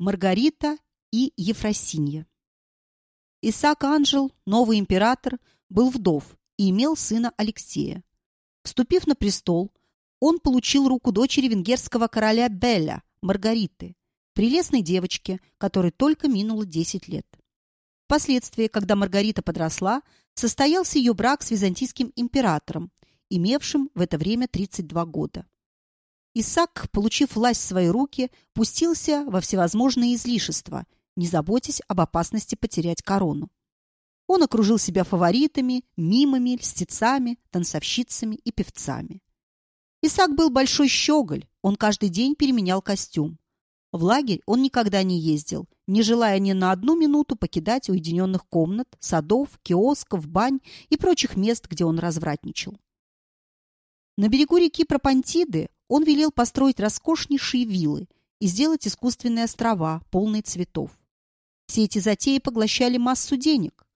Маргарита и Ефросинья. Исаак Анжел, новый император, был вдов и имел сына Алексея. Вступив на престол, он получил руку дочери венгерского короля Белля, Маргариты, прелестной девочки, которой только минуло 10 лет. Впоследствии, когда Маргарита подросла, состоялся ее брак с византийским императором, имевшим в это время 32 года. Исаак, получив власть в свои руки, пустился во всевозможные излишества, не заботясь об опасности потерять корону. Он окружил себя фаворитами, мимами, льстецами, танцовщицами и певцами. Исаак был большой щеголь, он каждый день переменял костюм. В лагерь он никогда не ездил, не желая ни на одну минуту покидать уединенных комнат, садов, киосков, бань и прочих мест, где он развратничал. На берегу реки Пропантиды он велел построить роскошнейшие виллы и сделать искусственные острова, полные цветов. Все эти затеи поглощали массу денег.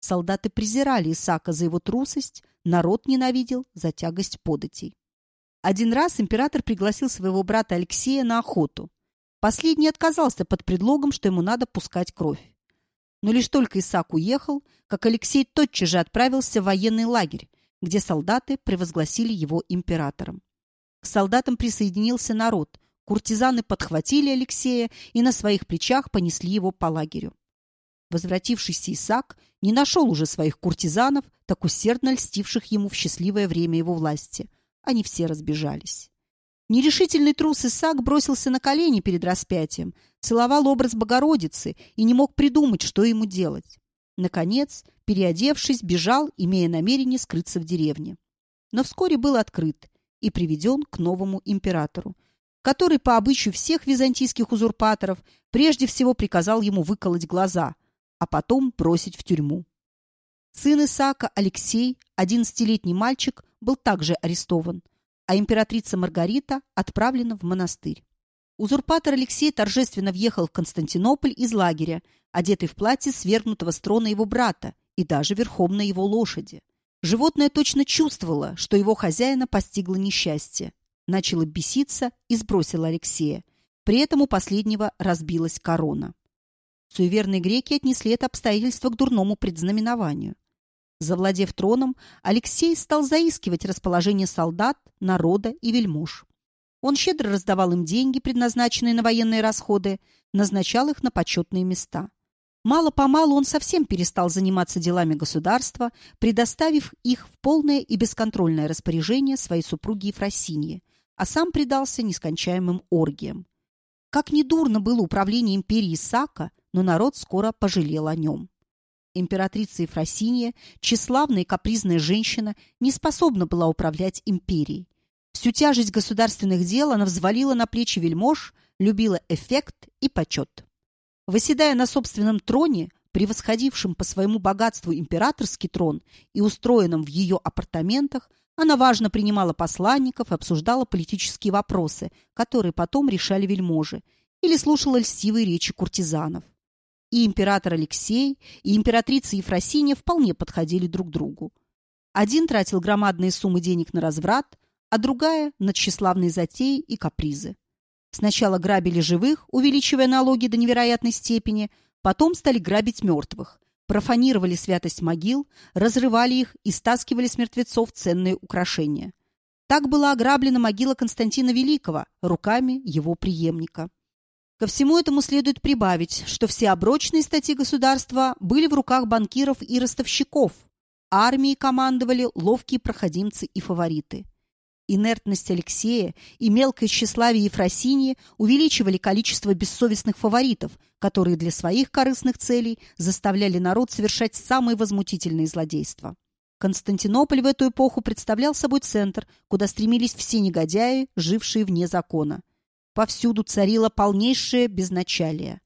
Солдаты презирали Исаака за его трусость, народ ненавидел за тягость податей. Один раз император пригласил своего брата Алексея на охоту. Последний отказался под предлогом, что ему надо пускать кровь. Но лишь только Исаак уехал, как Алексей тотчас же отправился в военный лагерь, где солдаты превозгласили его императором. К солдатам присоединился народ. Куртизаны подхватили Алексея и на своих плечах понесли его по лагерю. Возвратившийся Исаак не нашел уже своих куртизанов, так усердно льстивших ему в счастливое время его власти. Они все разбежались. Нерешительный трус Исаак бросился на колени перед распятием, целовал образ Богородицы и не мог придумать, что ему делать. Наконец, переодевшись, бежал, имея намерение скрыться в деревне. Но вскоре был открыт, и приведен к новому императору, который по обычаю всех византийских узурпаторов прежде всего приказал ему выколоть глаза, а потом бросить в тюрьму. Сын Исаака Алексей, одиннадцатилетний мальчик, был также арестован, а императрица Маргарита отправлена в монастырь. Узурпатор Алексей торжественно въехал в Константинополь из лагеря, одетый в платье свергнутого с трона его брата и даже верхом на его лошади. Животное точно чувствовало, что его хозяина постигло несчастье. Начало беситься и сбросило Алексея. При этом у последнего разбилась корона. Суеверные греки отнесли это обстоятельство к дурному предзнаменованию. Завладев троном, Алексей стал заискивать расположение солдат, народа и вельмож. Он щедро раздавал им деньги, предназначенные на военные расходы, назначал их на почетные места. Мало-помалу он совсем перестал заниматься делами государства, предоставив их в полное и бесконтрольное распоряжение своей супруги Ефросиньи, а сам предался нескончаемым оргиям. Как недурно было управление империей Сака, но народ скоро пожалел о нем. Императрица Ефросинья, тщеславная и капризная женщина, не способна была управлять империей. Всю тяжесть государственных дел она взвалила на плечи вельмож, любила эффект и почет. Выседая на собственном троне, превосходившем по своему богатству императорский трон и устроенном в ее апартаментах, она важно принимала посланников и обсуждала политические вопросы, которые потом решали вельможи, или слушала льстивые речи куртизанов. И император Алексей, и императрица Ефросинья вполне подходили друг другу. Один тратил громадные суммы денег на разврат, а другая – на тщеславные затеи и капризы. Сначала грабили живых, увеличивая налоги до невероятной степени, потом стали грабить мертвых, профанировали святость могил, разрывали их и стаскивали с мертвецов ценные украшения. Так была ограблена могила Константина Великого руками его преемника. Ко всему этому следует прибавить, что все оброчные статьи государства были в руках банкиров и ростовщиков. Армией командовали ловкие проходимцы и фавориты. Инертность Алексея и мелкое тщеславие Ефросиньи увеличивали количество бессовестных фаворитов, которые для своих корыстных целей заставляли народ совершать самые возмутительные злодейства. Константинополь в эту эпоху представлял собой центр, куда стремились все негодяи, жившие вне закона. Повсюду царило полнейшее безначалие.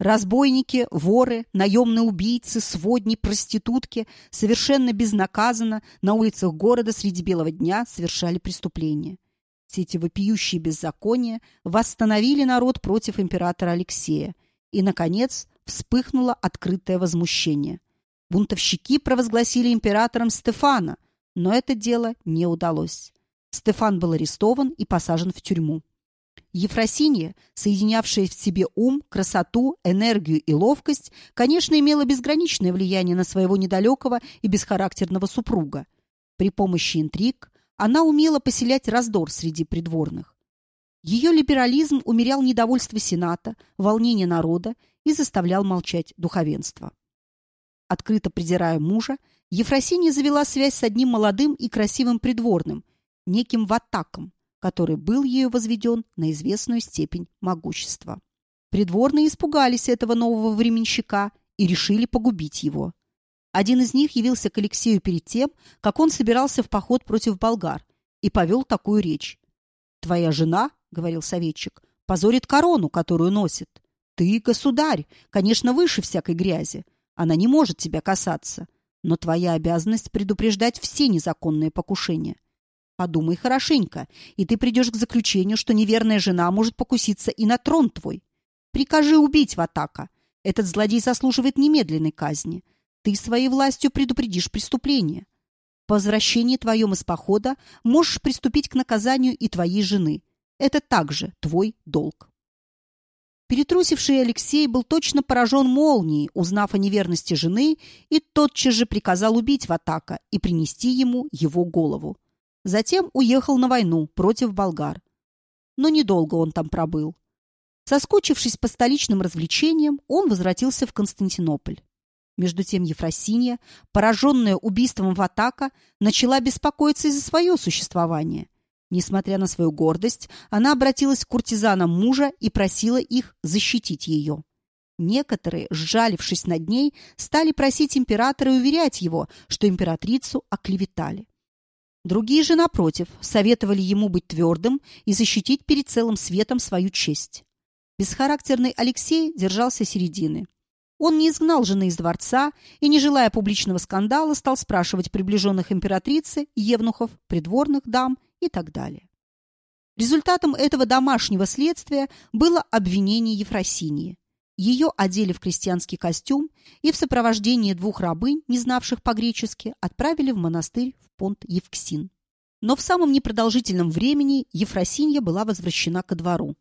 Разбойники, воры, наемные убийцы, сводни, проститутки совершенно безнаказанно на улицах города среди белого дня совершали преступления. Все эти вопиющие беззакония восстановили народ против императора Алексея, и, наконец, вспыхнуло открытое возмущение. Бунтовщики провозгласили императором Стефана, но это дело не удалось. Стефан был арестован и посажен в тюрьму. Ефросинья, соединявшая в себе ум, красоту, энергию и ловкость, конечно, имела безграничное влияние на своего недалекого и бесхарактерного супруга. При помощи интриг она умела поселять раздор среди придворных. Ее либерализм умерял недовольство Сената, волнение народа и заставлял молчать духовенство. Открыто презирая мужа, Ефросинья завела связь с одним молодым и красивым придворным, неким Ватаком, который был ею возведен на известную степень могущества. Придворные испугались этого нового временщика и решили погубить его. Один из них явился к Алексею перед тем, как он собирался в поход против болгар, и повел такую речь. «Твоя жена, — говорил советчик, — позорит корону, которую носит. Ты, государь, конечно, выше всякой грязи. Она не может тебя касаться. Но твоя обязанность предупреждать все незаконные покушения. Подумай хорошенько, и ты придешь к заключению, что неверная жена может покуситься и на трон твой. Прикажи убить Ватака. Этот злодей заслуживает немедленной казни. Ты своей властью предупредишь преступление. По возвращении твоем из похода можешь приступить к наказанию и твоей жены. Это также твой долг. Перетрусивший Алексей был точно поражен молнией, узнав о неверности жены, и тотчас же приказал убить Ватака и принести ему его голову. Затем уехал на войну против болгар. Но недолго он там пробыл. Соскучившись по столичным развлечениям, он возвратился в Константинополь. Между тем Ефросинья, пораженная убийством Ватака, начала беспокоиться из за свое существование. Несмотря на свою гордость, она обратилась к куртизанам мужа и просила их защитить ее. Некоторые, сжалившись над ней, стали просить императора и уверять его, что императрицу оклеветали. Другие же, напротив, советовали ему быть твердым и защитить перед целым светом свою честь. Бесхарактерный Алексей держался середины. Он не изгнал жены из дворца и, не желая публичного скандала, стал спрашивать приближенных императрицы, евнухов, придворных дам и так далее. Результатом этого домашнего следствия было обвинение Ефросинии. Ее одели в крестьянский костюм и в сопровождении двух рабынь, не знавших по-гречески, отправили в монастырь в понт Евксин. Но в самом непродолжительном времени Ефросинья была возвращена ко двору.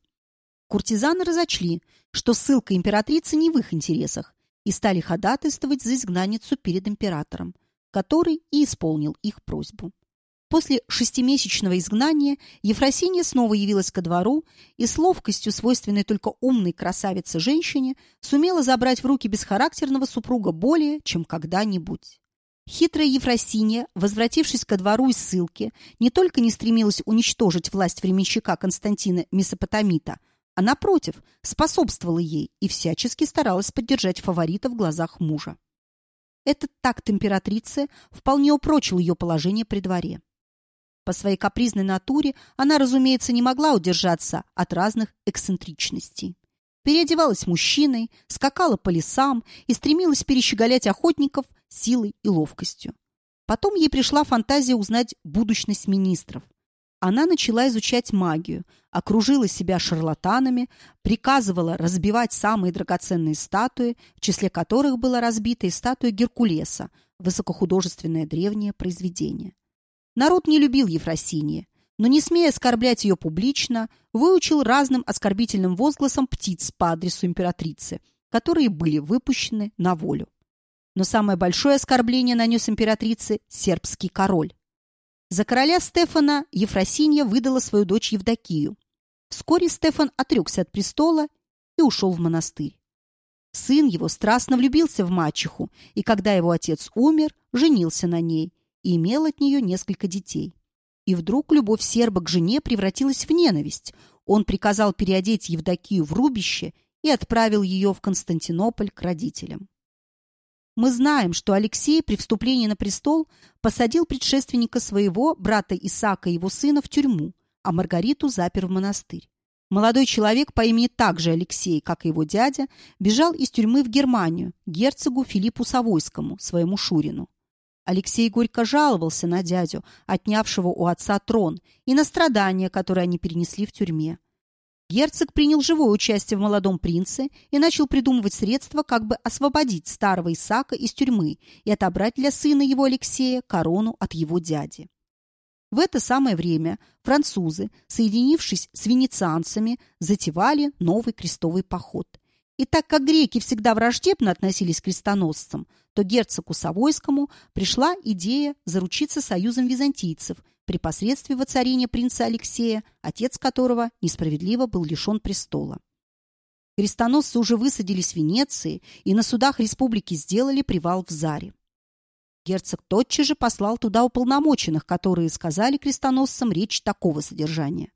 Куртизаны разочли, что ссылка императрицы не в их интересах, и стали ходатайствовать за изгнанницу перед императором, который и исполнил их просьбу. После шестимесячного изгнания Ефросинья снова явилась ко двору и с ловкостью, свойственной только умной красавице-женщине, сумела забрать в руки бесхарактерного супруга более, чем когда-нибудь. Хитрая Ефросинья, возвратившись ко двору из ссылки, не только не стремилась уничтожить власть временщика Константина Месопотамита, а, напротив, способствовала ей и всячески старалась поддержать фаворита в глазах мужа. Этот такт императрицы вполне упрочил ее положение при дворе. По своей капризной натуре она, разумеется, не могла удержаться от разных эксцентричностей. Переодевалась мужчиной, скакала по лесам и стремилась перещеголять охотников силой и ловкостью. Потом ей пришла фантазия узнать будущность министров. Она начала изучать магию, окружила себя шарлатанами, приказывала разбивать самые драгоценные статуи, в числе которых была разбита и статуя Геркулеса, высокохудожественное древнее произведение. Народ не любил Ефросинии, но, не смея оскорблять ее публично, выучил разным оскорбительным возгласам птиц по адресу императрицы, которые были выпущены на волю. Но самое большое оскорбление нанес императрице сербский король. За короля Стефана Ефросинья выдала свою дочь Евдокию. Вскоре Стефан отрекся от престола и ушел в монастырь. Сын его страстно влюбился в мачеху, и когда его отец умер, женился на ней и имел от нее несколько детей. И вдруг любовь серба к жене превратилась в ненависть. Он приказал переодеть Евдокию в рубище и отправил ее в Константинополь к родителям. Мы знаем, что Алексей при вступлении на престол посадил предшественника своего, брата Исаака и его сына, в тюрьму, а Маргариту запер в монастырь. Молодой человек по имени также Алексей, как и его дядя, бежал из тюрьмы в Германию, герцогу Филиппу Савойскому, своему Шурину. Алексей горько жаловался на дядю, отнявшего у отца трон, и на страдания, которые они перенесли в тюрьме. Герцог принял живое участие в молодом принце и начал придумывать средства, как бы освободить старого Исаака из тюрьмы и отобрать для сына его Алексея корону от его дяди. В это самое время французы, соединившись с венецианцами, затевали новый крестовый поход. И так как греки всегда враждебно относились к крестоносцам, то герцогу Савойскому пришла идея заручиться союзом византийцев при посредстве воцарения принца Алексея, отец которого несправедливо был лишен престола. Крестоносцы уже высадились в Венеции и на судах республики сделали привал в Заре. Герцог тотчас же послал туда уполномоченных, которые сказали крестоносцам речь такого содержания.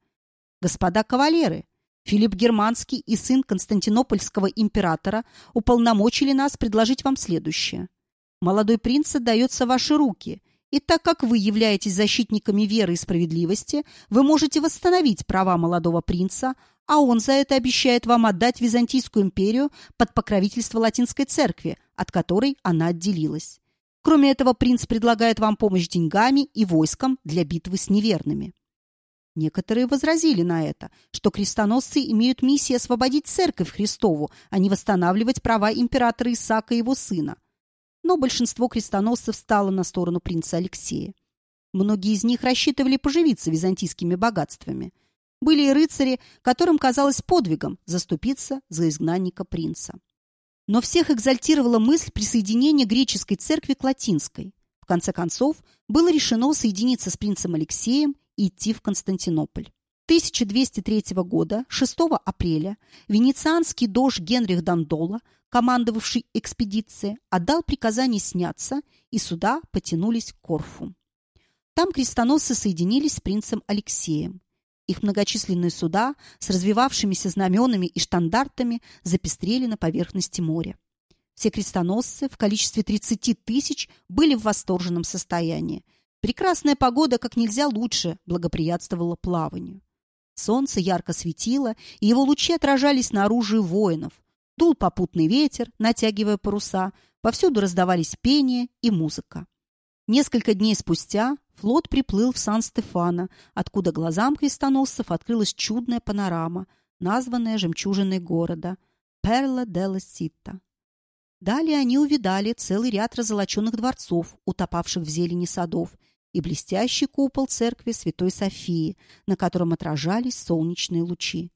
«Господа кавалеры, Филипп Германский и сын Константинопольского императора уполномочили нас предложить вам следующее. Молодой принц отдается в ваши руки, и так как вы являетесь защитниками веры и справедливости, вы можете восстановить права молодого принца, а он за это обещает вам отдать Византийскую империю под покровительство Латинской церкви, от которой она отделилась. Кроме этого, принц предлагает вам помощь деньгами и войском для битвы с неверными. Некоторые возразили на это, что крестоносцы имеют миссию освободить церковь Христову, а не восстанавливать права императора Исаака и его сына. Но большинство крестоносцев стало на сторону принца Алексея. Многие из них рассчитывали поживиться византийскими богатствами. Были и рыцари, которым казалось подвигом заступиться за изгнанника принца. Но всех экзальтировала мысль присоединения греческой церкви к латинской. В конце концов, было решено соединиться с принцем Алексеем идти в Константинополь. 1203 года, 6 апреля, венецианский дож Генрих Дандола, командовавший экспедицией, отдал приказание сняться, и сюда потянулись к Корфу. Там крестоносцы соединились с принцем Алексеем. Их многочисленные суда с развивавшимися знаменами и штандартами запестрели на поверхности моря. Все крестоносцы в количестве 30 тысяч были в восторженном состоянии. Прекрасная погода как нельзя лучше благоприятствовала плаванию. Солнце ярко светило, и его лучи отражались на оружии воинов. Дул попутный ветер, натягивая паруса, повсюду раздавались пение и музыка. Несколько дней спустя Флот приплыл в Сан-Стефано, откуда глазам крестоносцев открылась чудная панорама, названная жемчужиной города Перла делла Ситта. Далее они увидали целый ряд разолоченных дворцов, утопавших в зелени садов, и блестящий купол церкви Святой Софии, на котором отражались солнечные лучи.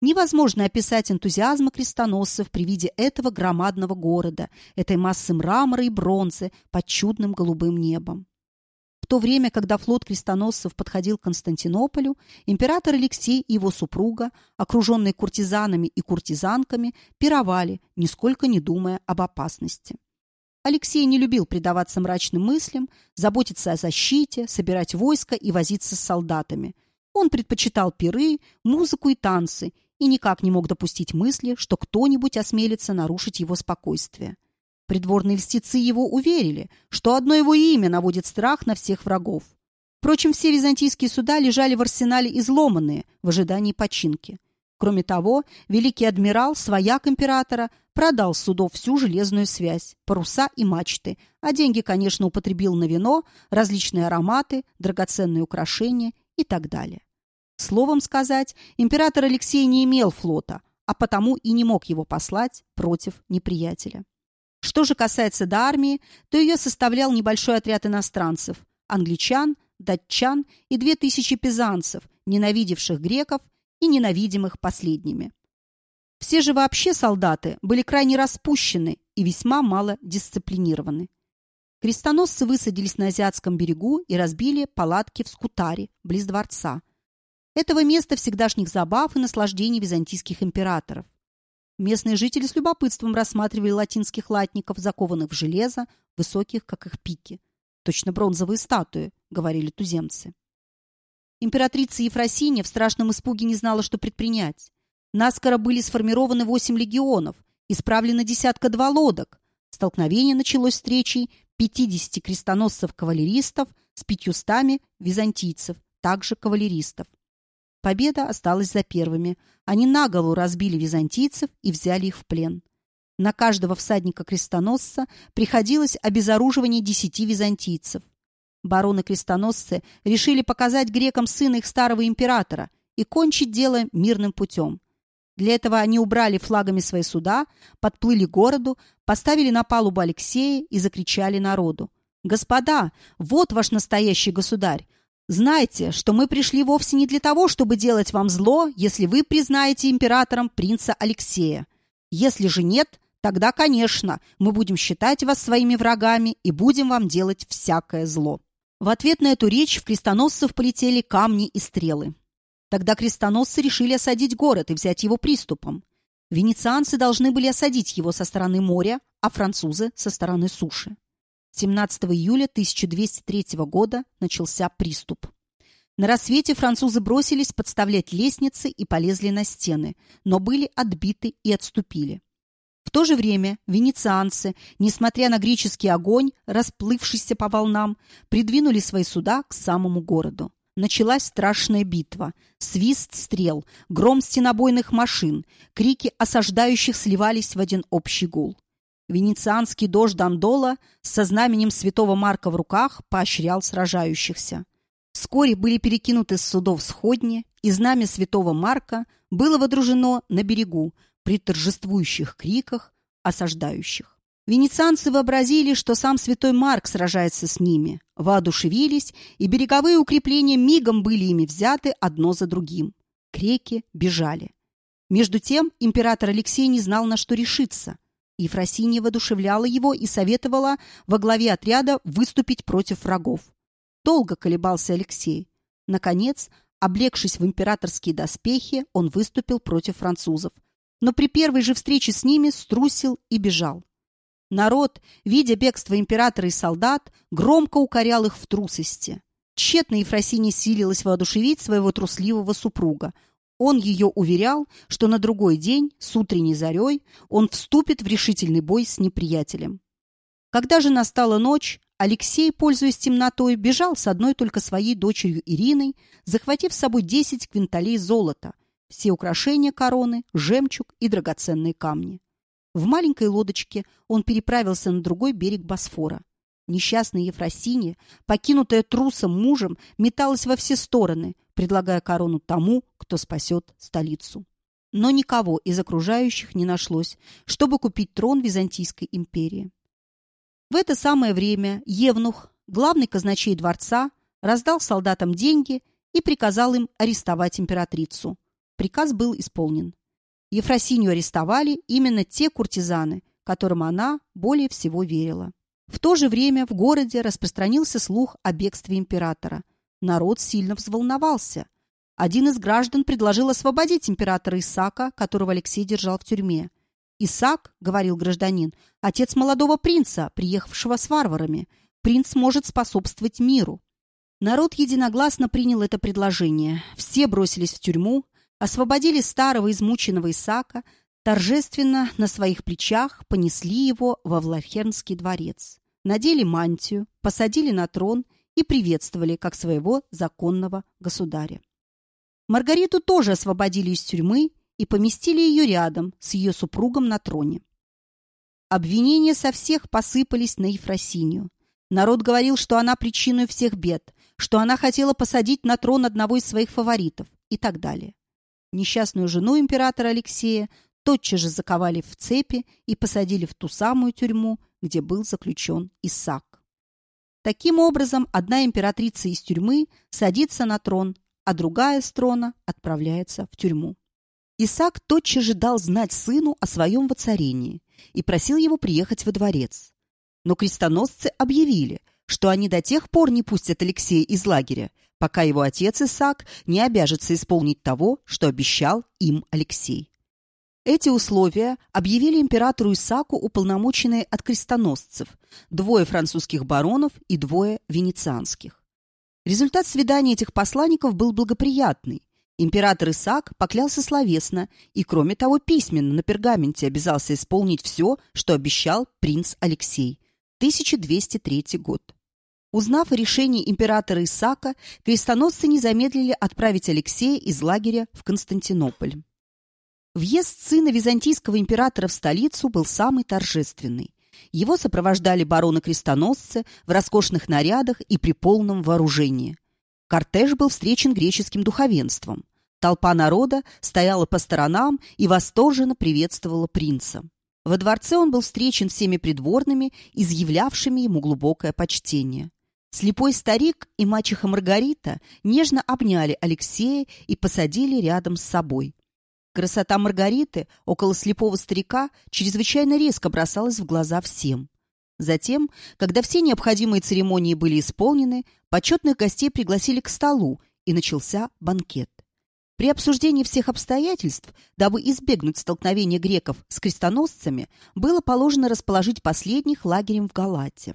Невозможно описать энтузиазма крестоносцев при виде этого громадного города, этой массы мрамора и бронзы под чудным голубым небом. В то время, когда флот крестоносцев подходил к Константинополю, император Алексей и его супруга, окруженные куртизанами и куртизанками, пировали, нисколько не думая об опасности. Алексей не любил предаваться мрачным мыслям, заботиться о защите, собирать войско и возиться с солдатами. Он предпочитал пиры, музыку и танцы и никак не мог допустить мысли, что кто-нибудь осмелится нарушить его спокойствие. Придворные льстецы его уверили, что одно его имя наводит страх на всех врагов. Впрочем, все византийские суда лежали в арсенале изломанные в ожидании починки. Кроме того, великий адмирал, свояк императора, продал с судов всю железную связь, паруса и мачты, а деньги, конечно, употребил на вино, различные ароматы, драгоценные украшения и так далее. Словом сказать, император Алексей не имел флота, а потому и не мог его послать против неприятеля. Что же касается до армии, то ее составлял небольшой отряд иностранцев – англичан, датчан и две тысячи пизанцев, ненавидевших греков и ненавидимых последними. Все же вообще солдаты были крайне распущены и весьма мало дисциплинированы. Крестоносцы высадились на Азиатском берегу и разбили палатки в Скутаре, близ дворца. Этого места всегдашних забав и наслаждений византийских императоров. Местные жители с любопытством рассматривали латинских латников, закованных в железо, высоких, как их пики. Точно бронзовые статуи, говорили туземцы. Императрица Ефросинья в страшном испуге не знала, что предпринять. Наскоро были сформированы восемь легионов, исправлено десятка-два лодок. Столкновение началось встречей 50 крестоносцев-кавалеристов с пятьюстами византийцев, также кавалеристов. Победа осталась за первыми. Они наголову разбили византийцев и взяли их в плен. На каждого всадника-крестоносца приходилось обезоруживание десяти византийцев. Бароны-крестоносцы решили показать грекам сына их старого императора и кончить дело мирным путем. Для этого они убрали флагами свои суда, подплыли к городу, поставили на палубу Алексея и закричали народу. «Господа, вот ваш настоящий государь! Знайте, что мы пришли вовсе не для того, чтобы делать вам зло, если вы признаете императором принца Алексея. Если же нет, тогда, конечно, мы будем считать вас своими врагами и будем вам делать всякое зло». В ответ на эту речь в крестоносцев полетели камни и стрелы. Тогда крестоносцы решили осадить город и взять его приступом. Венецианцы должны были осадить его со стороны моря, а французы – со стороны суши. 17 июля 1203 года начался приступ. На рассвете французы бросились подставлять лестницы и полезли на стены, но были отбиты и отступили. В то же время венецианцы, несмотря на греческий огонь, расплывшийся по волнам, придвинули свои суда к самому городу. Началась страшная битва. Свист стрел, гром стенобойных машин, крики осаждающих сливались в один общий гул. Венецианский дождь Дандола со знаменем святого Марка в руках поощрял сражающихся. Вскоре были перекинуты с судов сходни, и знамя святого Марка было водружено на берегу при торжествующих криках осаждающих. Венецианцы вообразили, что сам святой Марк сражается с ними, воодушевились, и береговые укрепления мигом были ими взяты одно за другим. Креки бежали. Между тем император Алексей не знал, на что решиться. Ефросинья воодушевляла его и советовала во главе отряда выступить против врагов. Долго колебался Алексей. Наконец, облегшись в императорские доспехи, он выступил против французов. Но при первой же встрече с ними струсил и бежал. Народ, видя бегство императора и солдат, громко укорял их в трусости. Тщетно Ефросинья силилась воодушевить своего трусливого супруга. Он ее уверял, что на другой день, с утренней зарей, он вступит в решительный бой с неприятелем. Когда же настала ночь, Алексей, пользуясь темнотой, бежал с одной только своей дочерью Ириной, захватив с собой 10 квинталей золота, все украшения короны, жемчуг и драгоценные камни. В маленькой лодочке он переправился на другой берег Босфора. Несчастная Ефросинья, покинутая трусом мужем, металась во все стороны, предлагая корону тому, кто спасет столицу. Но никого из окружающих не нашлось, чтобы купить трон Византийской империи. В это самое время Евнух, главный казначей дворца, раздал солдатам деньги и приказал им арестовать императрицу. Приказ был исполнен. Ефросинью арестовали именно те куртизаны, которым она более всего верила. В то же время в городе распространился слух о бегстве императора. Народ сильно взволновался. Один из граждан предложил освободить императора Исака, которого Алексей держал в тюрьме. «Исаак, — говорил гражданин, — отец молодого принца, приехавшего с варварами. Принц может способствовать миру». Народ единогласно принял это предложение. Все бросились в тюрьму, освободили старого измученного Исака, торжественно на своих плечах понесли его во Влахернский дворец, надели мантию, посадили на трон и приветствовали как своего законного государя. Маргариту тоже освободили из тюрьмы и поместили ее рядом с ее супругом на троне. Обвинения со всех посыпались на Ефросинью. Народ говорил, что она причиной всех бед, что она хотела посадить на трон одного из своих фаворитов и так далее. Несчастную жену императора Алексея тотчас же заковали в цепи и посадили в ту самую тюрьму, где был заключен Исаак. Таким образом, одна императрица из тюрьмы садится на трон, а другая с трона отправляется в тюрьму. Исаак тотчас же дал знать сыну о своем воцарении и просил его приехать во дворец. Но крестоносцы объявили, что они до тех пор не пустят Алексея из лагеря, пока его отец Исаак не обяжется исполнить того, что обещал им Алексей. Эти условия объявили императору Исааку уполномоченные от крестоносцев, двое французских баронов и двое венецианских. Результат свидания этих посланников был благоприятный. Император Исаак поклялся словесно и, кроме того, письменно на пергаменте обязался исполнить все, что обещал принц Алексей. 1203 год. Узнав о решении императора Исаака, крестоносцы не замедлили отправить Алексея из лагеря в Константинополь. Въезд сына византийского императора в столицу был самый торжественный. Его сопровождали бароны-крестоносцы в роскошных нарядах и при полном вооружении. Кортеж был встречен греческим духовенством. Толпа народа стояла по сторонам и восторженно приветствовала принца. Во дворце он был встречен всеми придворными, изъявлявшими ему глубокое почтение. Слепой старик и мачеха Маргарита нежно обняли Алексея и посадили рядом с собой. Красота Маргариты около слепого старика чрезвычайно резко бросалась в глаза всем. Затем, когда все необходимые церемонии были исполнены, почетных гостей пригласили к столу, и начался банкет. При обсуждении всех обстоятельств, дабы избегнуть столкновения греков с крестоносцами, было положено расположить последних лагерем в Галате.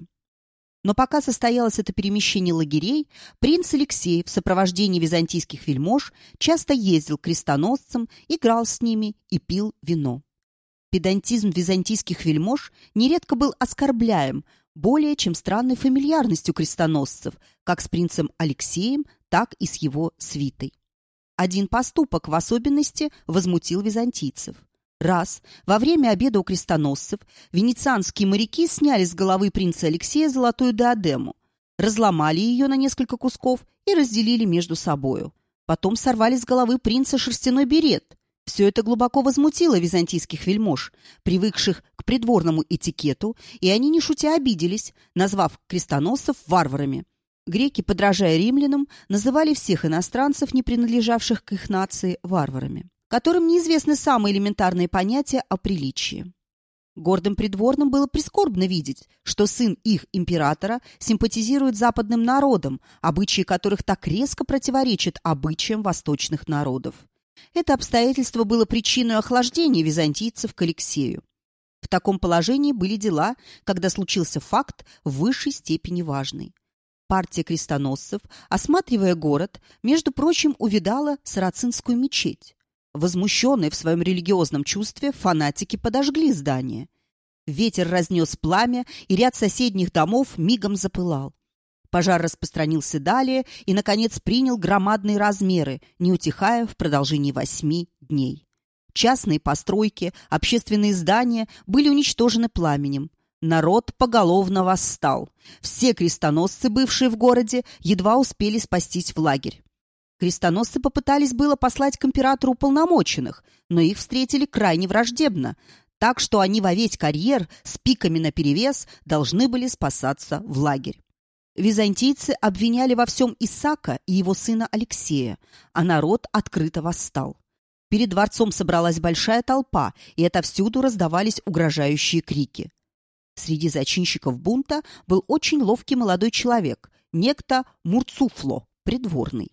Но пока состоялось это перемещение лагерей, принц Алексей в сопровождении византийских вельмож часто ездил к крестоносцам, играл с ними и пил вино. Педантизм византийских вельмож нередко был оскорбляем более чем странной фамильярностью крестоносцев, как с принцем Алексеем, так и с его свитой. Один поступок в особенности возмутил византийцев. Раз, во время обеда у крестоносцев, венецианские моряки сняли с головы принца Алексея золотую диадему, разломали ее на несколько кусков и разделили между собою. Потом сорвали с головы принца шерстяной берет. Все это глубоко возмутило византийских вельмож, привыкших к придворному этикету, и они, не шутя, обиделись, назвав крестоносцев варварами. Греки, подражая римлянам, называли всех иностранцев, не принадлежавших к их нации, варварами которым неизвестны самые элементарные понятия о приличии. Гордым придворным было прискорбно видеть, что сын их императора симпатизирует западным народам, обычаи которых так резко противоречат обычаям восточных народов. Это обстоятельство было причиной охлаждения византийцев к Алексею. В таком положении были дела, когда случился факт в высшей степени важный. Партия крестоносцев, осматривая город, между прочим, увидала Сарацинскую мечеть. Возмущенные в своем религиозном чувстве, фанатики подожгли здание. Ветер разнес пламя, и ряд соседних домов мигом запылал. Пожар распространился далее и, наконец, принял громадные размеры, не утихая в продолжении восьми дней. Частные постройки, общественные здания были уничтожены пламенем. Народ поголовно восстал. Все крестоносцы, бывшие в городе, едва успели спастись в лагерь. Крестоносцы попытались было послать к императору уполномоченных, но их встретили крайне враждебно, так что они во весь карьер с пиками наперевес должны были спасаться в лагерь. Византийцы обвиняли во всем Исака и его сына Алексея, а народ открыто восстал. Перед дворцом собралась большая толпа, и отовсюду раздавались угрожающие крики. Среди зачинщиков бунта был очень ловкий молодой человек, некто Мурцуфло, придворный.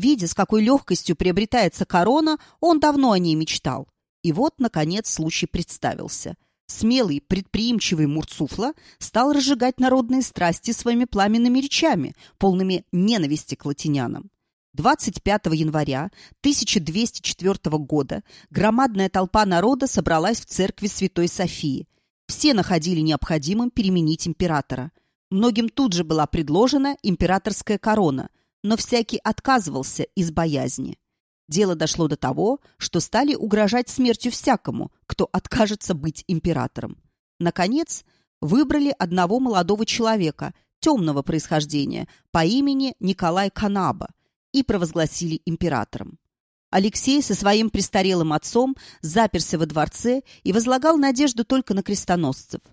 Видя, с какой легкостью приобретается корона, он давно о ней мечтал. И вот, наконец, случай представился. Смелый, предприимчивый Мурцуфла стал разжигать народные страсти своими пламенными речами, полными ненависти к латинянам. 25 января 1204 года громадная толпа народа собралась в церкви Святой Софии. Все находили необходимым переменить императора. Многим тут же была предложена императорская корона – но всякий отказывался из боязни. Дело дошло до того, что стали угрожать смертью всякому, кто откажется быть императором. Наконец, выбрали одного молодого человека, темного происхождения, по имени Николай Канаба, и провозгласили императором. Алексей со своим престарелым отцом заперся во дворце и возлагал надежду только на крестоносцев –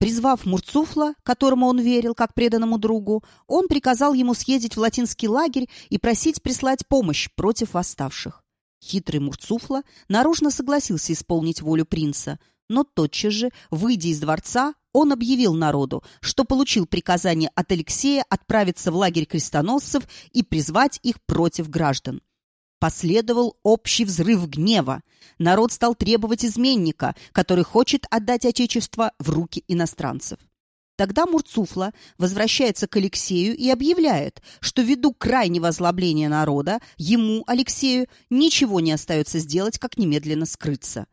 Призвав Мурцуфла, которому он верил как преданному другу, он приказал ему съездить в латинский лагерь и просить прислать помощь против восставших. Хитрый Мурцуфла наружно согласился исполнить волю принца, но тотчас же, выйдя из дворца, он объявил народу, что получил приказание от Алексея отправиться в лагерь крестоносцев и призвать их против граждан. Последовал общий взрыв гнева. Народ стал требовать изменника, который хочет отдать Отечество в руки иностранцев. Тогда Мурцуфла возвращается к Алексею и объявляет, что ввиду крайнего озлобления народа ему, Алексею, ничего не остается сделать, как немедленно скрыться.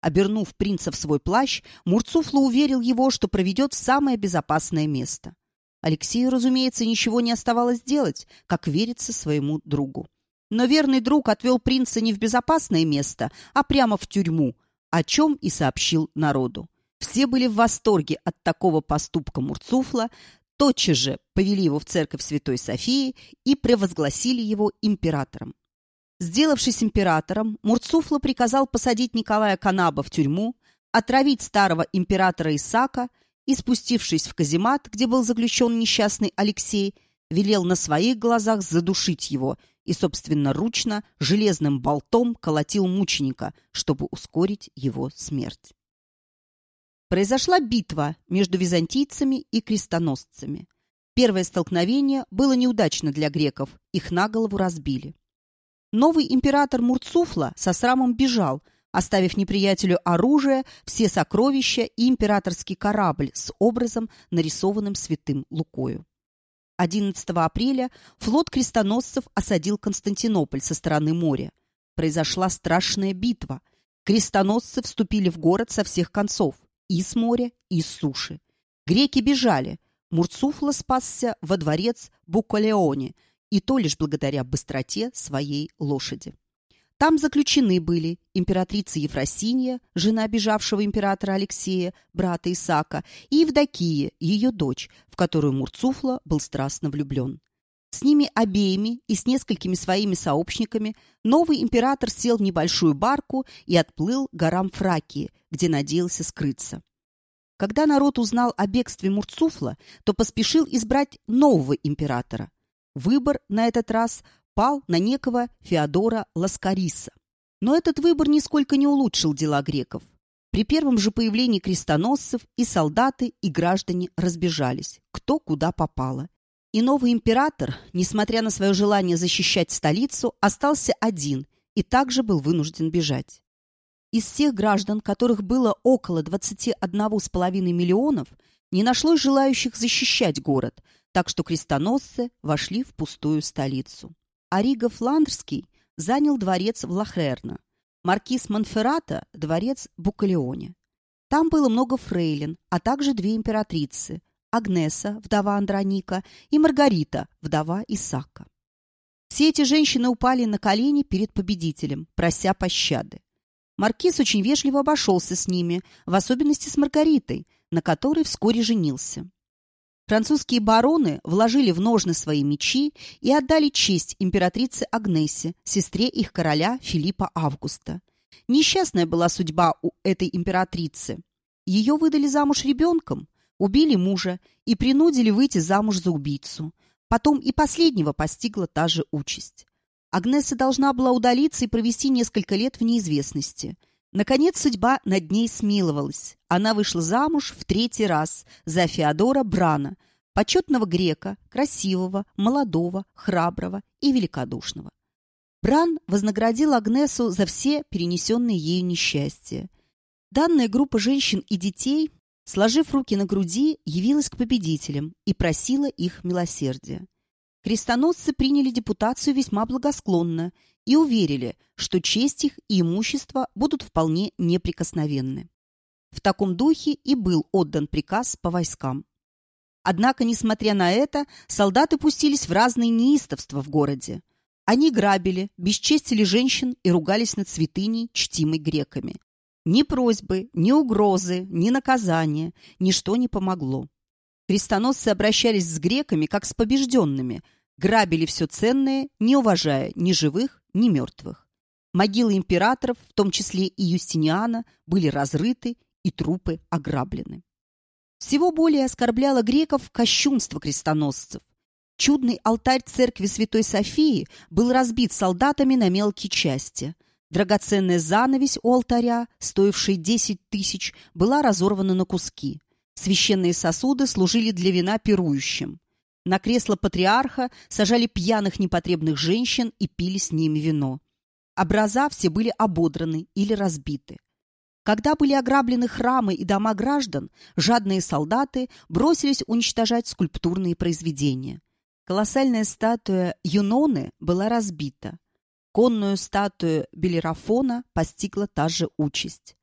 Обернув принца в свой плащ, Мурцуфла уверил его, что проведет в самое безопасное место. Алексею, разумеется, ничего не оставалось делать, как вериться своему другу. Но верный друг отвел принца не в безопасное место, а прямо в тюрьму, о чем и сообщил народу. Все были в восторге от такого поступка Мурцуфла, тотчас же повели его в церковь Святой Софии и превозгласили его императором. Сделавшись императором, Мурцуфла приказал посадить Николая Канаба в тюрьму, отравить старого императора Исака и, спустившись в каземат, где был заключен несчастный Алексей, велел на своих глазах задушить его и собственноручно железным болтом колотил мученика, чтобы ускорить его смерть. Произошла битва между византийцами и крестоносцами. Первое столкновение было неудачно для греков, их на голову разбили. Новый император Мурцуфла со срамом бежал, оставив неприятелю оружие, все сокровища и императорский корабль с образом, нарисованным святым Лукою. 11 апреля флот крестоносцев осадил Константинополь со стороны моря. Произошла страшная битва. Крестоносцы вступили в город со всех концов, и с моря, и с суши. Греки бежали. Мурцуфла спасся во дворец Букалеоне – и то лишь благодаря быстроте своей лошади. Там заключены были императрица Ефросинья, жена бежавшего императора Алексея, брата Исака, и Евдокия, ее дочь, в которую Мурцуфла был страстно влюблен. С ними обеими и с несколькими своими сообщниками новый император сел в небольшую барку и отплыл к горам Фракии, где надеялся скрыться. Когда народ узнал о бегстве Мурцуфла, то поспешил избрать нового императора – Выбор на этот раз пал на некого Феодора Ласкариса. Но этот выбор нисколько не улучшил дела греков. При первом же появлении крестоносцев и солдаты, и граждане разбежались, кто куда попало. И новый император, несмотря на свое желание защищать столицу, остался один и также был вынужден бежать. Из всех граждан, которых было около 21,5 миллионов, не нашлось желающих защищать город – так что крестоносцы вошли в пустую столицу. Ариго Фландрский занял дворец в Лахерна, маркиз Монферрата – дворец Букалеоне. Там было много фрейлин, а также две императрицы – Агнеса, вдова Андроника, и Маргарита, вдова Исака. Все эти женщины упали на колени перед победителем, прося пощады. Маркиз очень вежливо обошелся с ними, в особенности с Маргаритой, на которой вскоре женился. Французские бароны вложили в ножны свои мечи и отдали честь императрице Агнессе, сестре их короля Филиппа Августа. Несчастная была судьба у этой императрицы. Ее выдали замуж ребенком, убили мужа и принудили выйти замуж за убийцу. Потом и последнего постигла та же участь. Агнеса должна была удалиться и провести несколько лет в неизвестности. Наконец судьба над ней смиловалась она вышла замуж в третий раз за Феодора Брана, почетного грека, красивого, молодого, храброго и великодушного. Бран вознаградил Агнесу за все перенесенные ею несчастья. Данная группа женщин и детей, сложив руки на груди, явилась к победителям и просила их милосердия. Крестоносцы приняли депутацию весьма благосклонно и уверили, что честь их и имущество будут вполне неприкосновенны. В таком духе и был отдан приказ по войскам. Однако, несмотря на это, солдаты пустились в разные неистовства в городе. Они грабили, бесчестили женщин и ругались над святыней, чтимой греками. Ни просьбы, ни угрозы, ни наказания, ничто не помогло. Крестоносцы обращались с греками, как с побежденными, грабили все ценное, не уважая ни живых, ни мертвых. Могилы императоров, в том числе и Юстиниана, были разрыты и трупы ограблены. Всего более оскорбляло греков кощунство крестоносцев. Чудный алтарь церкви Святой Софии был разбит солдатами на мелкие части. Драгоценная занавесь у алтаря, стоившая 10 тысяч, была разорвана на куски. Священные сосуды служили для вина пирующим. На кресло патриарха сажали пьяных непотребных женщин и пили с ними вино. Образа все были ободраны или разбиты. Когда были ограблены храмы и дома граждан, жадные солдаты бросились уничтожать скульптурные произведения. Колоссальная статуя Юноны была разбита. Конную статую Белерафона постигла та же участь.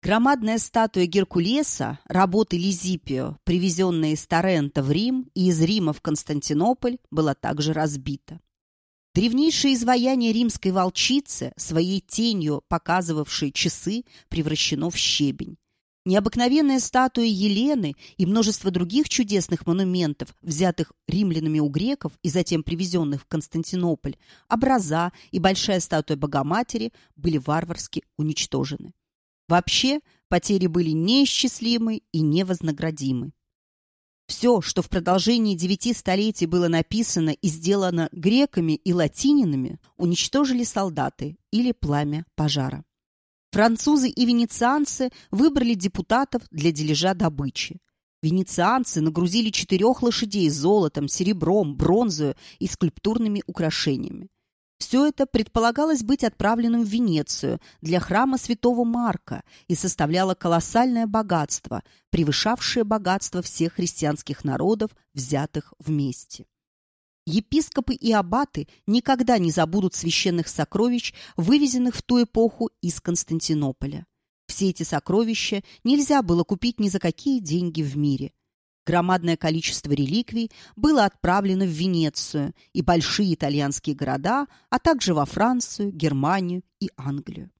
Громадная статуя Геркулеса, работы Лизипио, привезенная из Торрента в Рим и из Рима в Константинополь, была также разбита. Древнейшее изваяние римской волчицы, своей тенью показывавшей часы, превращено в щебень. Необыкновенная статуя Елены и множество других чудесных монументов, взятых римлянами у греков и затем привезенных в Константинополь, образа и большая статуя Богоматери были варварски уничтожены. Вообще, потери были неисчислимы и невознаградимы. Все, что в продолжении девяти столетий было написано и сделано греками и латининами, уничтожили солдаты или пламя пожара. Французы и венецианцы выбрали депутатов для дележа добычи. Венецианцы нагрузили четырех лошадей золотом, серебром, бронзою и скульптурными украшениями. Все это предполагалось быть отправленным в Венецию для храма святого Марка и составляло колоссальное богатство, превышавшее богатство всех христианских народов, взятых вместе. Епископы и аббаты никогда не забудут священных сокровищ, вывезенных в ту эпоху из Константинополя. Все эти сокровища нельзя было купить ни за какие деньги в мире. Громадное количество реликвий было отправлено в Венецию и большие итальянские города, а также во Францию, Германию и Англию.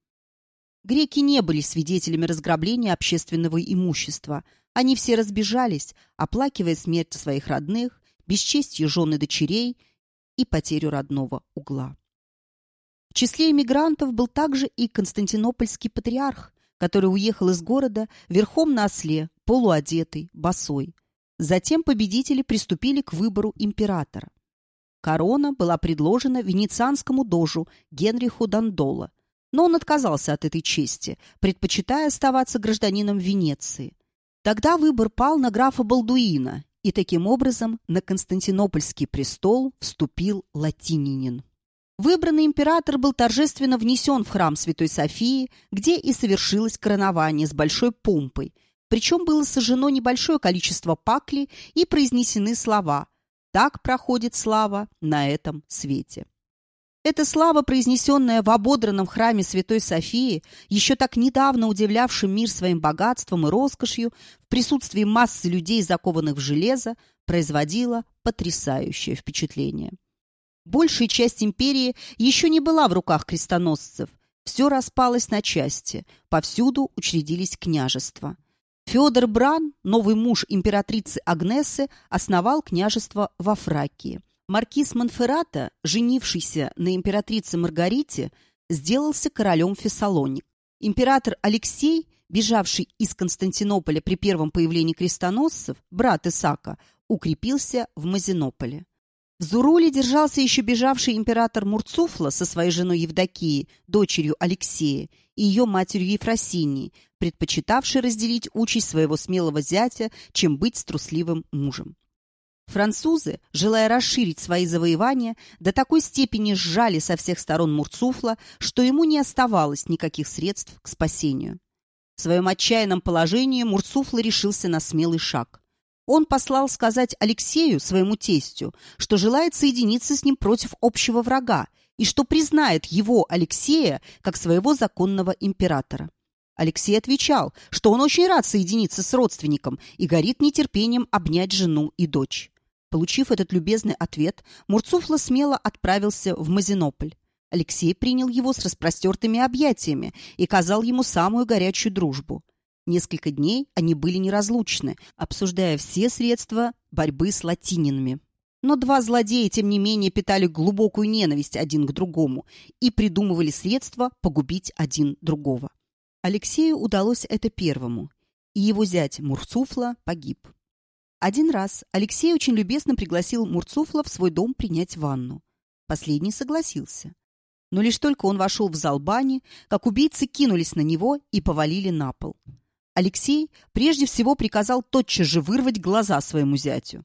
Греки не были свидетелями разграбления общественного имущества. Они все разбежались, оплакивая смерть своих родных, бесчестье жен и дочерей и потерю родного угла. В числе эмигрантов был также и константинопольский патриарх, который уехал из города верхом на осле, полуодетый, босой. Затем победители приступили к выбору императора. Корона была предложена венецианскому дожу Генриху Дандола, но он отказался от этой чести, предпочитая оставаться гражданином Венеции. Тогда выбор пал на графа Балдуина, и таким образом на Константинопольский престол вступил латининин. Выбранный император был торжественно внесен в храм Святой Софии, где и совершилось коронование с большой помпой – причем было сожжено небольшое количество пакли и произнесены слова «Так проходит слава на этом свете». Эта слава, произнесенная в ободранном храме Святой Софии, еще так недавно удивлявшим мир своим богатством и роскошью, в присутствии массы людей, закованных в железо, производила потрясающее впечатление. Большая часть империи еще не была в руках крестоносцев. Все распалось на части, повсюду учредились княжества – Федор Бран, новый муж императрицы Агнесы, основал княжество во Фракии. Маркиз Монферрата, женившийся на императрице Маргарите, сделался королем Фессалоник. Император Алексей, бежавший из Константинополя при первом появлении крестоносцев, брат Исака, укрепился в Мазинополе. В Зуруле держался еще бежавший император Мурцуфла со своей женой Евдокией, дочерью Алексея, и ее матерью Ефросинией, предпочитавшей разделить участь своего смелого зятя, чем быть с трусливым мужем. Французы, желая расширить свои завоевания, до такой степени сжали со всех сторон Мурцуфла, что ему не оставалось никаких средств к спасению. В своем отчаянном положении Мурцуфла решился на смелый шаг. Он послал сказать Алексею, своему тестю, что желает соединиться с ним против общего врага и что признает его, Алексея, как своего законного императора. Алексей отвечал, что он очень рад соединиться с родственником и горит нетерпением обнять жену и дочь. Получив этот любезный ответ, Мурцуфла смело отправился в Мазинополь. Алексей принял его с распростертыми объятиями и казал ему самую горячую дружбу. Несколько дней они были неразлучны, обсуждая все средства борьбы с латининами. Но два злодея, тем не менее, питали глубокую ненависть один к другому и придумывали средства погубить один другого. Алексею удалось это первому, и его зять Мурцуфла погиб. Один раз Алексей очень любезно пригласил Мурцуфла в свой дом принять ванну. Последний согласился. Но лишь только он вошел в зал бани, как убийцы кинулись на него и повалили на пол. Алексей прежде всего приказал тотчас же вырвать глаза своему зятю.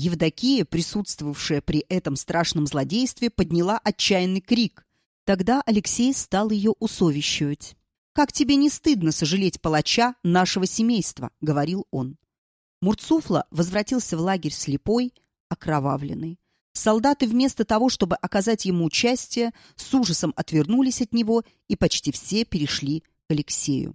Евдокия, присутствовавшая при этом страшном злодействе, подняла отчаянный крик. Тогда Алексей стал ее усовещивать. «Как тебе не стыдно сожалеть палача нашего семейства?» — говорил он. Мурцуфла возвратился в лагерь слепой, окровавленный. Солдаты вместо того, чтобы оказать ему участие, с ужасом отвернулись от него, и почти все перешли к Алексею.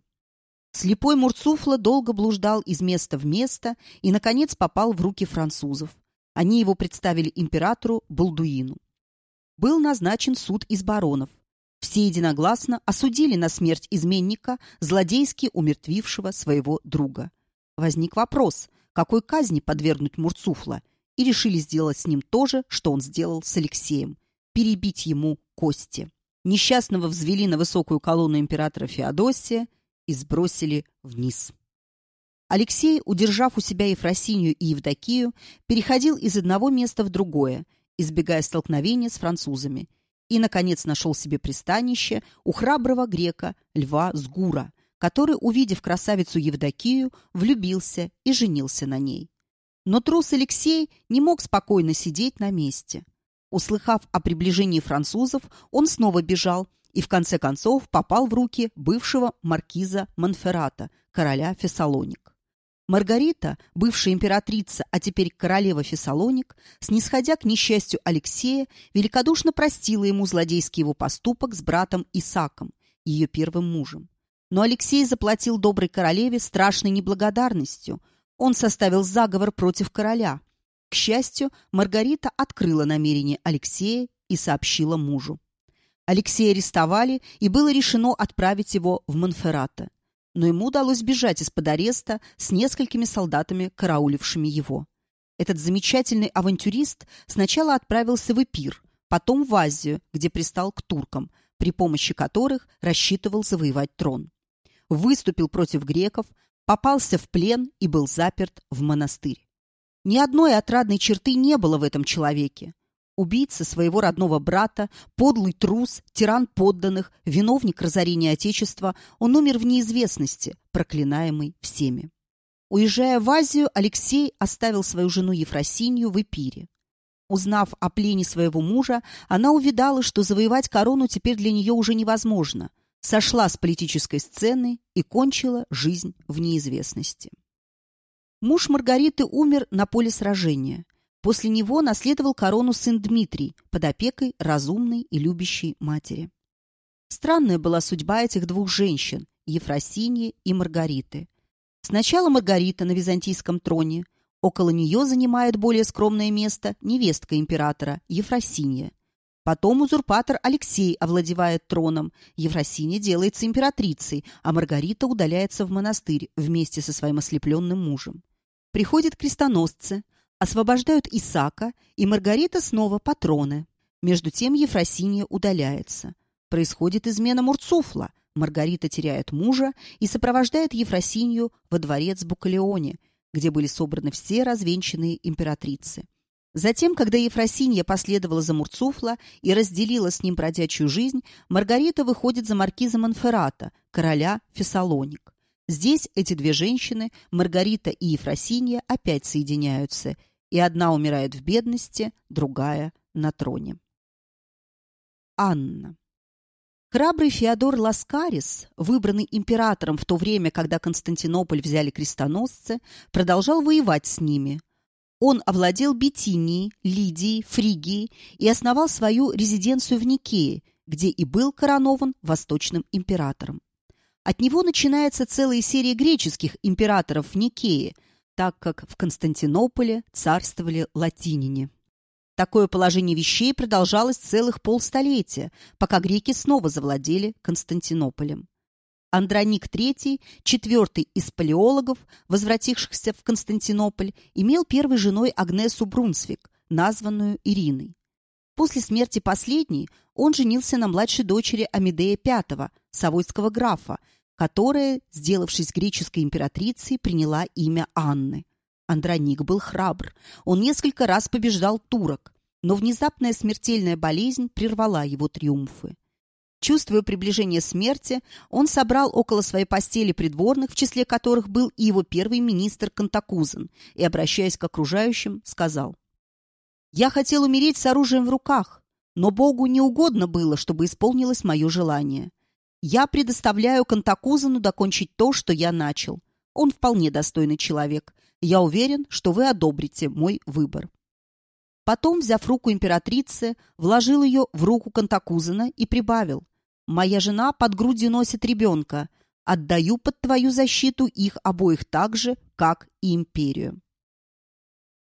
Слепой Мурцуфла долго блуждал из места в место и, наконец, попал в руки французов. Они его представили императору Балдуину. Был назначен суд из баронов. Все единогласно осудили на смерть изменника, злодейски умертвившего своего друга. Возник вопрос, какой казни подвергнуть Мурцуфла, и решили сделать с ним то же, что он сделал с Алексеем – перебить ему кости. Несчастного взвели на высокую колонну императора Феодосия и сбросили вниз. Алексей, удержав у себя Ефросинью и Евдокию, переходил из одного места в другое, избегая столкновения с французами, и, наконец, нашел себе пристанище у храброго грека Льва Сгура, который, увидев красавицу Евдокию, влюбился и женился на ней. Но трус Алексей не мог спокойно сидеть на месте. Услыхав о приближении французов, он снова бежал и в конце концов попал в руки бывшего маркиза Монферрата, короля Фессалоник. Маргарита, бывшая императрица, а теперь королева Фессалоник, снисходя к несчастью Алексея, великодушно простила ему злодейский его поступок с братом Исаком, ее первым мужем. Но Алексей заплатил доброй королеве страшной неблагодарностью. Он составил заговор против короля. К счастью, Маргарита открыла намерение Алексея и сообщила мужу. Алексея арестовали, и было решено отправить его в Монферрато. Но ему удалось бежать из-под ареста с несколькими солдатами, караулившими его. Этот замечательный авантюрист сначала отправился в Эпир, потом в Азию, где пристал к туркам, при помощи которых рассчитывал завоевать трон. Выступил против греков, попался в плен и был заперт в монастырь. Ни одной отрадной черты не было в этом человеке. Убийца своего родного брата, подлый трус, тиран подданных, виновник разорения Отечества, он умер в неизвестности, проклинаемый всеми. Уезжая в Азию, Алексей оставил свою жену Ефросинью в Эпире. Узнав о плене своего мужа, она увидала, что завоевать корону теперь для нее уже невозможно, сошла с политической сцены и кончила жизнь в неизвестности. Муж Маргариты умер на поле сражения. После него наследовал корону сын Дмитрий под опекой разумной и любящей матери. Странная была судьба этих двух женщин, Ефросиньи и Маргариты. Сначала Маргарита на византийском троне, около нее занимает более скромное место невестка императора Ефросинья. Потом узурпатор Алексей овладевает троном, Ефросинья делается императрицей, а Маргарита удаляется в монастырь вместе со своим ослепленным мужем. Приходят крестоносцы, освобождают Исака, и Маргарита снова патроны. Между тем Ефросинья удаляется. Происходит измена Мурцуфла. Маргарита теряет мужа и сопровождает Ефросинью во дворец Букалеоне, где были собраны все развенчанные императрицы. Затем, когда Ефросинья последовала за Мурцуфла и разделила с ним бродячую жизнь, Маргарита выходит за маркиза Монферрата, короля Фессалоник. Здесь эти две женщины, Маргарита и Ефросинья, опять соединяются, и одна умирает в бедности, другая на троне. Анна. Храбрый Феодор Ласкарис, выбранный императором в то время, когда Константинополь взяли крестоносцы, продолжал воевать с ними. Он овладел Бетинией, Лидией, Фригией и основал свою резиденцию в Никее, где и был коронован восточным императором. От него начинается целая серия греческих императоров в Никее, так как в Константинополе царствовали латинине. Такое положение вещей продолжалось целых полстолетия, пока греки снова завладели Константинополем. Андроник III, четвертый из палеологов, возвратившихся в Константинополь, имел первой женой Агнесу Брунсвик, названную Ириной. После смерти последней он женился на младшей дочери Амедея V, савойского графа, которая, сделавшись греческой императрицей, приняла имя Анны. Андроник был храбр. Он несколько раз побеждал турок, но внезапная смертельная болезнь прервала его триумфы. Чувствуя приближение смерти, он собрал около своей постели придворных, в числе которых был и его первый министр Кантакузен, и, обращаясь к окружающим, сказал «Я хотел умереть с оружием в руках, но Богу не угодно было, чтобы исполнилось мое желание. Я предоставляю Кантакузану докончить то, что я начал. Он вполне достойный человек. Я уверен, что вы одобрите мой выбор. Потом, взяв руку императрицы, вложил ее в руку Кантакузена и прибавил. «Моя жена под грудью носит ребенка. Отдаю под твою защиту их обоих так же, как и империю».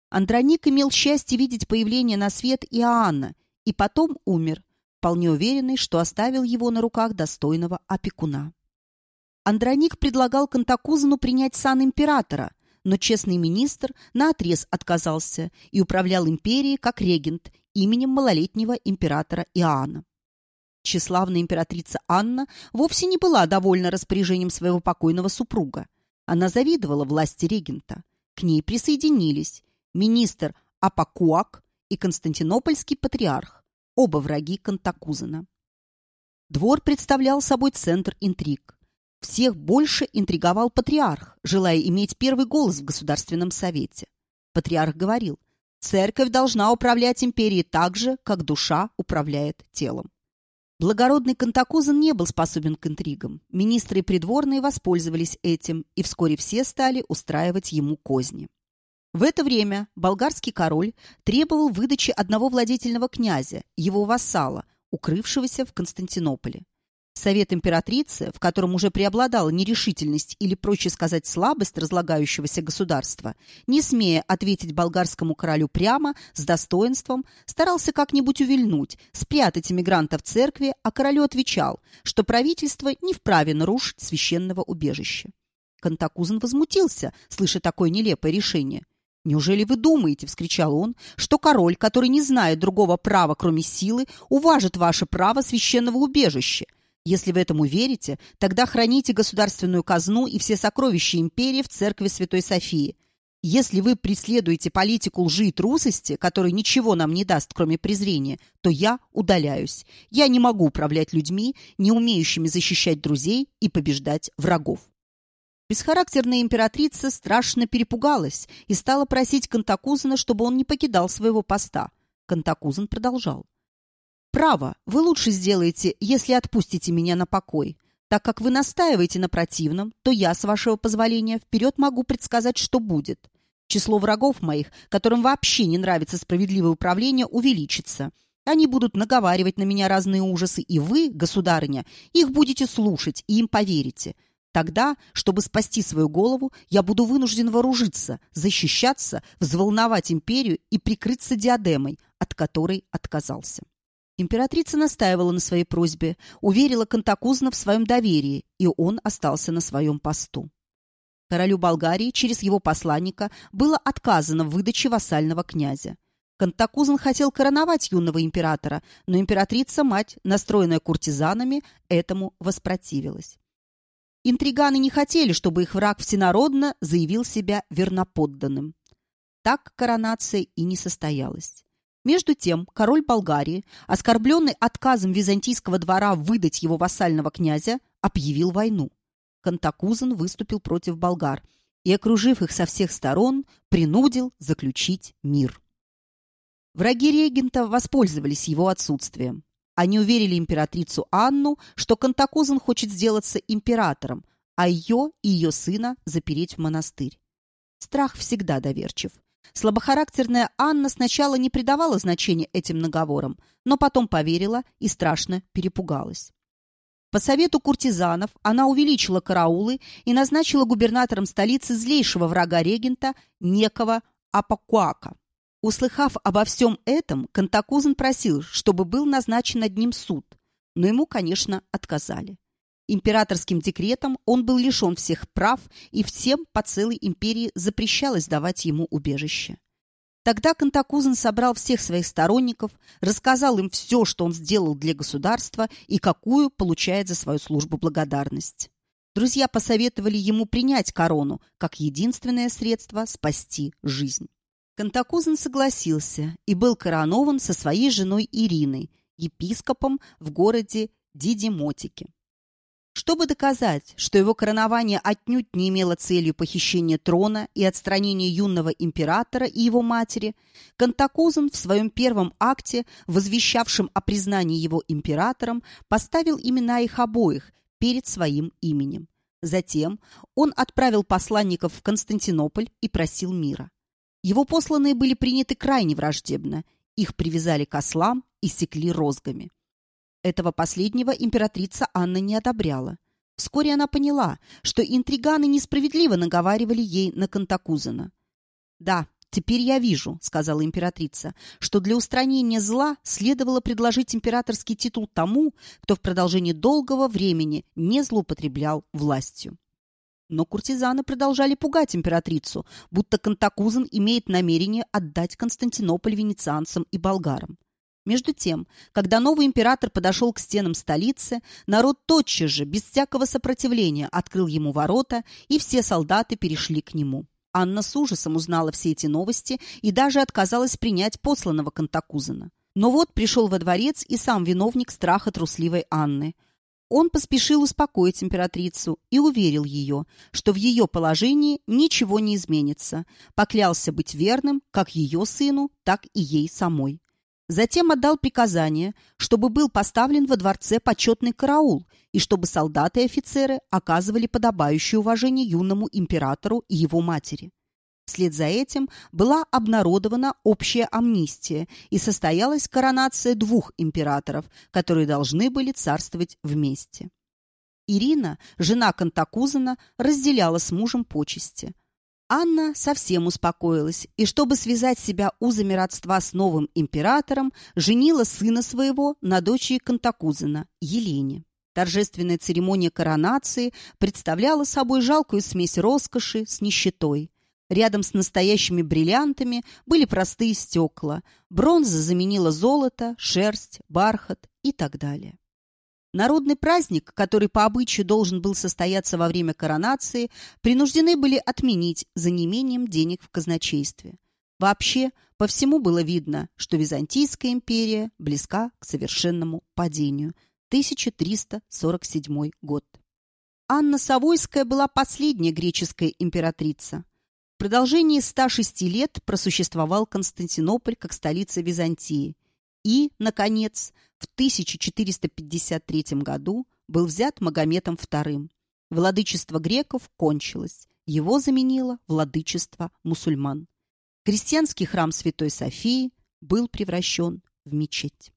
Андроник имел счастье видеть появление на свет Иоанна и потом умер, вполне уверенный, что оставил его на руках достойного опекуна. Андроник предлагал Кантакузену принять сан императора, но честный министр наотрез отказался и управлял империей как регент именем малолетнего императора Иоанна. Тщеславная императрица Анна вовсе не была довольна распоряжением своего покойного супруга. Она завидовала власти регента. К ней присоединились министр Апакуак и константинопольский патриарх, оба враги Кантакузена. Двор представлял собой центр интриг. Всех больше интриговал патриарх, желая иметь первый голос в Государственном совете. Патриарх говорил, церковь должна управлять империей так же, как душа управляет телом. Благородный Кантакузен не был способен к интригам. Министры и придворные воспользовались этим, и вскоре все стали устраивать ему козни. В это время болгарский король требовал выдачи одного владетельного князя, его вассала, укрывшегося в Константинополе. Совет императрицы, в котором уже преобладала нерешительность или, проще сказать, слабость разлагающегося государства, не смея ответить болгарскому королю прямо, с достоинством, старался как-нибудь увильнуть, спрятать эмигранта в церкви, а королю отвечал, что правительство не вправе нарушить священного убежища. Кантакузен возмутился, слыша такое нелепое решение. «Неужели вы думаете, — вскричал он, — что король, который не знает другого права, кроме силы, уважит ваше право священного убежища? Если вы этому верите, тогда храните государственную казну и все сокровища империи в церкви Святой Софии. Если вы преследуете политику лжи и трусости, которая ничего нам не даст, кроме презрения, то я удаляюсь. Я не могу управлять людьми, не умеющими защищать друзей и побеждать врагов. Бесхарактерная императрица страшно перепугалась и стала просить Кантакузена, чтобы он не покидал своего поста. Кантакузен продолжал. «Право, вы лучше сделаете, если отпустите меня на покой. Так как вы настаиваете на противном, то я, с вашего позволения, вперед могу предсказать, что будет. Число врагов моих, которым вообще не нравится справедливое управление, увеличится. Они будут наговаривать на меня разные ужасы, и вы, государыня, их будете слушать и им поверите. Тогда, чтобы спасти свою голову, я буду вынужден вооружиться, защищаться, взволновать империю и прикрыться диадемой, от которой отказался. Императрица настаивала на своей просьбе, уверила Кантакузна в своем доверии, и он остался на своем посту. Королю Болгарии через его посланника было отказано в выдаче вассального князя. Кантакузен хотел короновать юного императора, но императрица-мать, настроенная куртизанами, этому воспротивилась. Интриганы не хотели, чтобы их враг всенародно заявил себя верноподданным. Так коронация и не состоялась. Между тем король Болгарии, оскорбленный отказом византийского двора выдать его вассального князя, объявил войну. Кантакузен выступил против болгар и, окружив их со всех сторон, принудил заключить мир. Враги регента воспользовались его отсутствием. Они уверили императрицу Анну, что Кантакузен хочет сделаться императором, а ее и ее сына запереть в монастырь. Страх всегда доверчив. Слабохарактерная Анна сначала не придавала значения этим наговорам, но потом поверила и страшно перепугалась. По совету куртизанов она увеличила караулы и назначила губернатором столицы злейшего врага регента, некого Апакуака. Услыхав обо всем этом, Кантакузен просил, чтобы был назначен над ним суд, но ему, конечно, отказали. Императорским декретом он был лишен всех прав, и всем по целой империи запрещалось давать ему убежище. Тогда Кантакузен собрал всех своих сторонников, рассказал им все, что он сделал для государства и какую получает за свою службу благодарность. Друзья посоветовали ему принять корону как единственное средство спасти жизнь. Кантакузен согласился и был коронован со своей женой Ириной, епископом в городе Дидимотике. Чтобы доказать, что его коронование отнюдь не имело целью похищения трона и отстранения юного императора и его матери, Кантакузен в своем первом акте, возвещавшем о признании его императором, поставил имена их обоих перед своим именем. Затем он отправил посланников в Константинополь и просил мира. Его посланные были приняты крайне враждебно, их привязали к ослам и секли розгами. Этого последнего императрица Анна не одобряла. Вскоре она поняла, что интриганы несправедливо наговаривали ей на Кантакузена. «Да, теперь я вижу», — сказала императрица, «что для устранения зла следовало предложить императорский титул тому, кто в продолжении долгого времени не злоупотреблял властью». Но куртизаны продолжали пугать императрицу, будто Кантакузен имеет намерение отдать Константинополь венецианцам и болгарам. Между тем, когда новый император подошел к стенам столицы, народ тотчас же, без всякого сопротивления, открыл ему ворота, и все солдаты перешли к нему. Анна с ужасом узнала все эти новости и даже отказалась принять посланного Кантакузена. Но вот пришел во дворец и сам виновник страха трусливой Анны. Он поспешил успокоить императрицу и уверил ее, что в ее положении ничего не изменится, поклялся быть верным как ее сыну, так и ей самой. Затем отдал приказание, чтобы был поставлен во дворце почетный караул и чтобы солдаты и офицеры оказывали подобающее уважение юному императору и его матери. Вслед за этим была обнародована общая амнистия и состоялась коронация двух императоров, которые должны были царствовать вместе. Ирина, жена Кантакузена, разделяла с мужем почести – Анна совсем успокоилась и, чтобы связать себя узами родства с новым императором, женила сына своего на дочери Кантакузена, Елене. Торжественная церемония коронации представляла собой жалкую смесь роскоши с нищетой. Рядом с настоящими бриллиантами были простые стекла, бронза заменила золото, шерсть, бархат и так далее. Народный праздник, который по обычаю должен был состояться во время коронации, принуждены были отменить за неимением денег в казначействе. Вообще, по всему было видно, что Византийская империя близка к совершенному падению. 1347 год. Анна Савойская была последняя греческая императрица. Продолжении 106 лет просуществовал Константинополь как столица Византии. И, наконец, в 1453 году был взят Магометом II. Владычество греков кончилось, его заменило владычество мусульман. Крестьянский храм Святой Софии был превращен в мечеть.